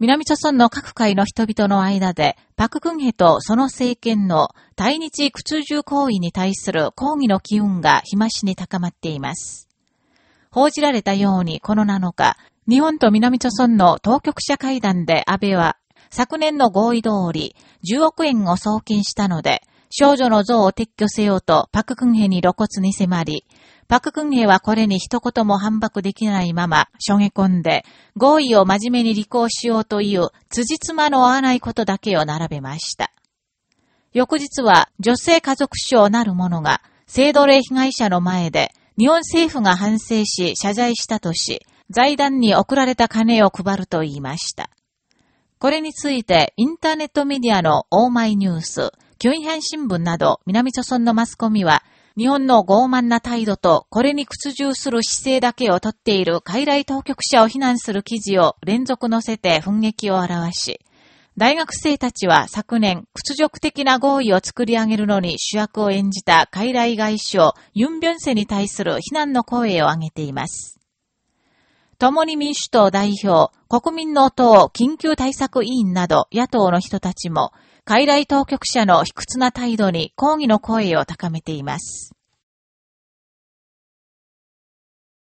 南朝村の各界の人々の間で、パククンヘとその政権の対日屈辱行為に対する抗議の機運が日増しに高まっています。報じられたようにこの7日、日本と南朝村の当局者会談で安倍は、昨年の合意通り10億円を送金したので、少女の像を撤去せようとパククンヘに露骨に迫り、パククンヘはこれに一言も反駁できないまま、しょげ込んで、合意を真面目に履行しようという辻褄の合わないことだけを並べました。翌日は女性家族省なる者が、性奴隷被害者の前で、日本政府が反省し謝罪したとし、財団に送られた金を配ると言いました。これについて、インターネットメディアのオーマイニュース、キョンヒャン新聞など南朝村のマスコミは、日本の傲慢な態度とこれに屈辱する姿勢だけをとっている海外当局者を非難する記事を連続載せて奮撃を表し、大学生たちは昨年、屈辱的な合意を作り上げるのに主役を演じた海外外相ユン・ビョンセに対する非難の声を上げています。共に民主党代表、国民の党緊急対策委員など野党の人たちも、海外当局者の卑屈な態度に抗議の声を高めています。